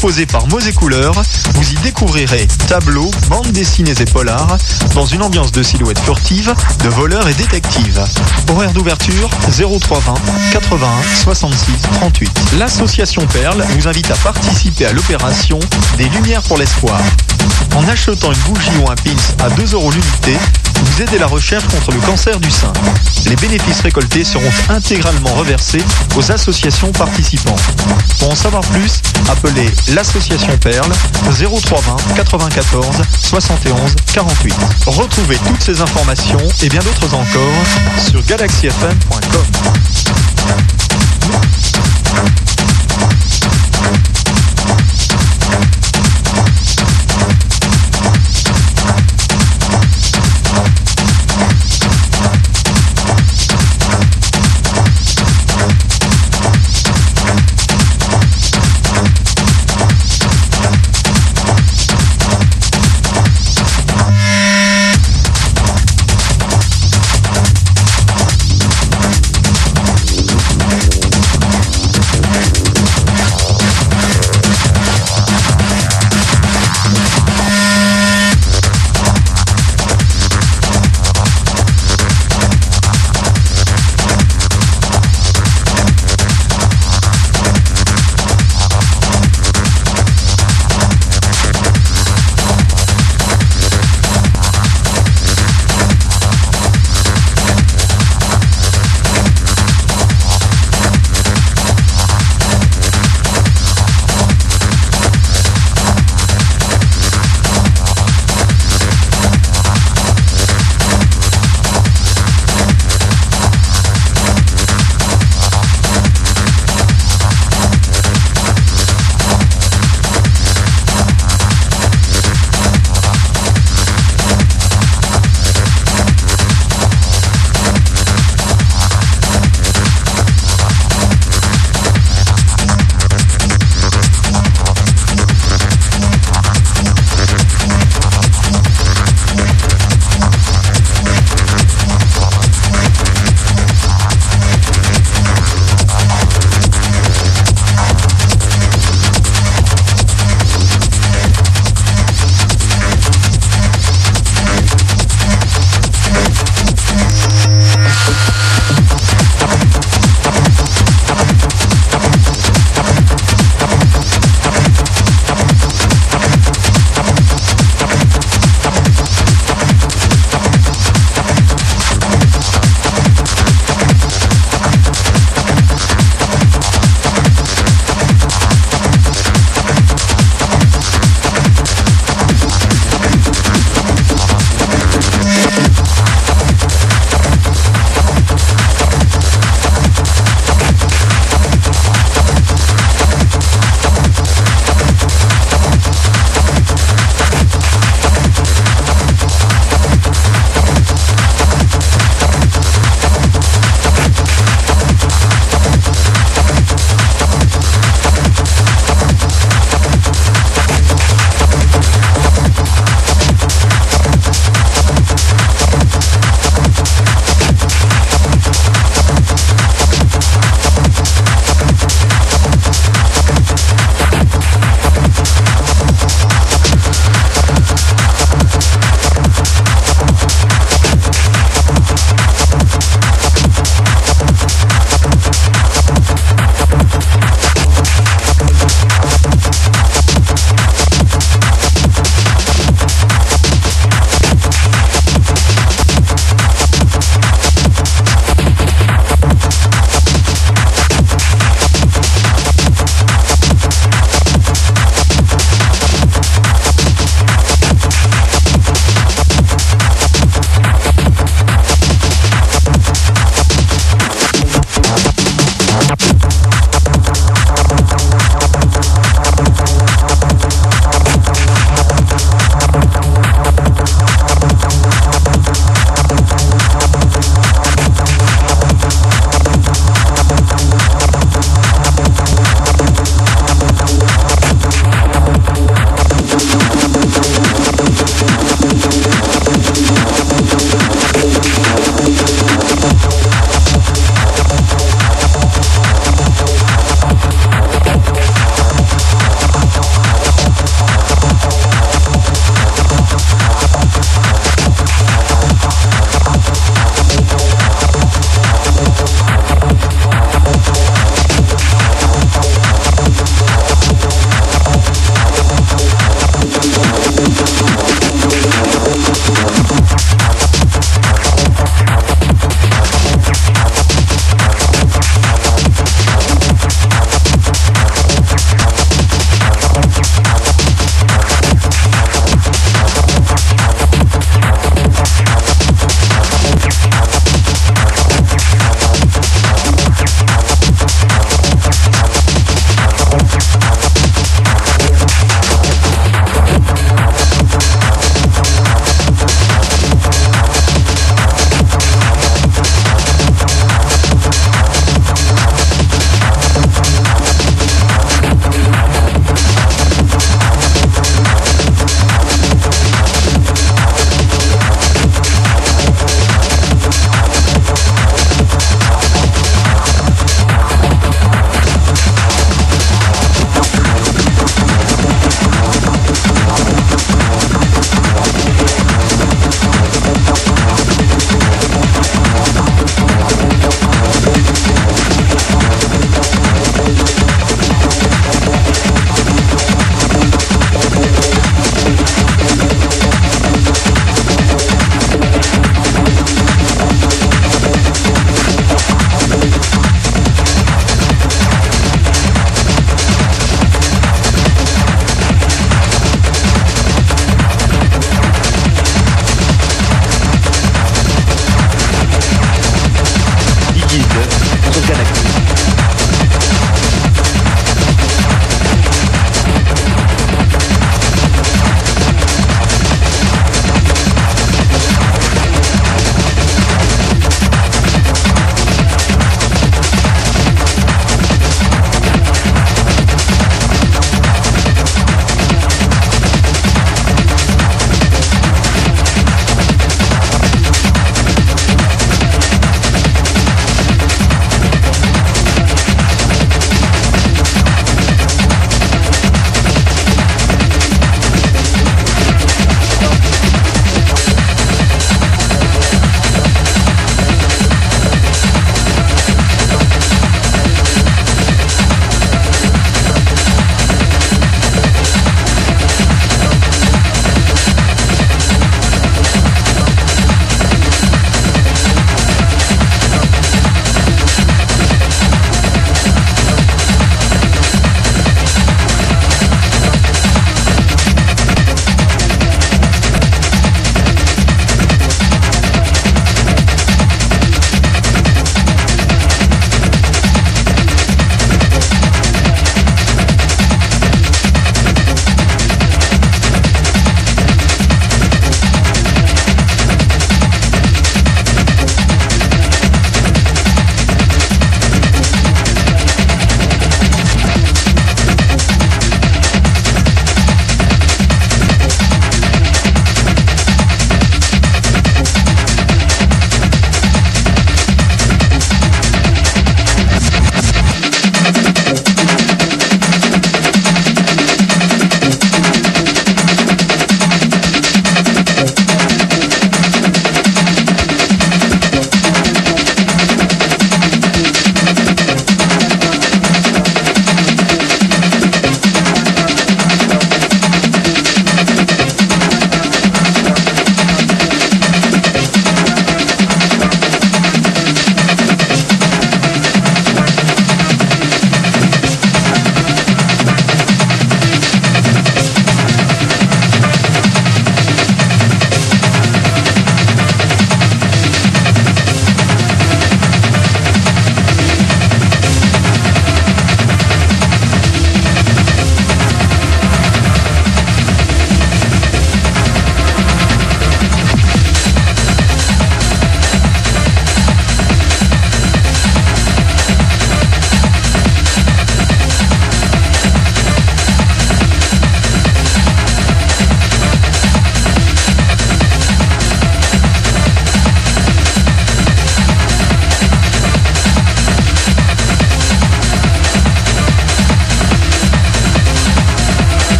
Proposé par Mots et Couleurs, vous y découvrirez tableaux, bandes dessinées et polars dans une ambiance de silhouette furtive, de voleurs et détectives. Horaire d'ouverture 0320 81 66 38. L'association Perle vous invite à participer à l'opération Des Lumières pour l'Espoir. En achetant une bougie ou un pins à 2 euros l'unité, vous aidez la recherche contre le cancer du sein. Les bénéfices récoltés seront intégralement reversés aux associations participantes. Pour en savoir plus, appelez l'association Perle 0320 94 71 48. Retrouvez toutes ces informations et bien d'autres encore sur galaxyfm.com.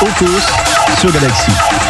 Ocos sur Galaxy.